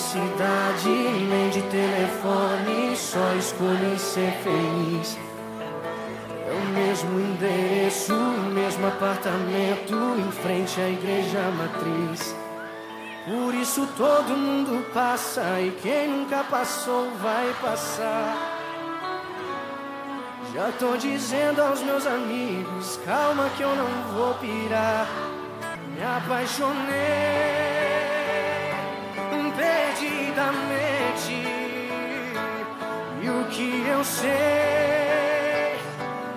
felicidade, nem de telefone, só escolhi ser feliz. É o mesmo endereço, o mesmo apartamento, em frente à igreja matriz. Por isso todo mundo passa e quem nunca passou vai passar. Já tô dizendo aos meus amigos, calma que eu não vou pirar. Me apaixonei. Eu sei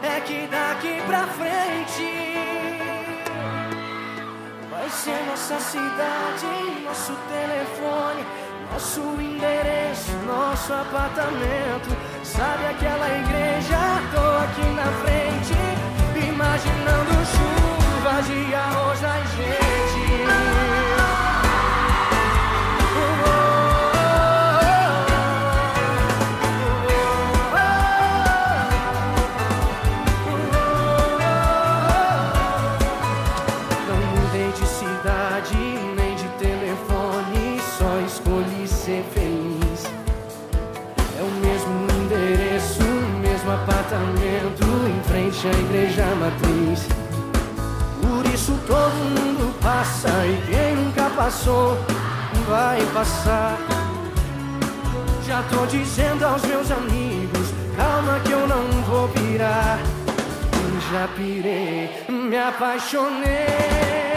é que daqui pra frente vai ser nossa cidade, nosso telefone, nosso endereço, nosso apartamento. Ser feliz. É o mesmo endereço, o mesmo apartamento em frente à igreja matriz. Por isso todo mundo passa e quem nunca passou vai passar. Já tô dizendo aos meus amigos, calma que eu não vou pirar. Já pirei, me apaixonei.